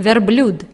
верблюд.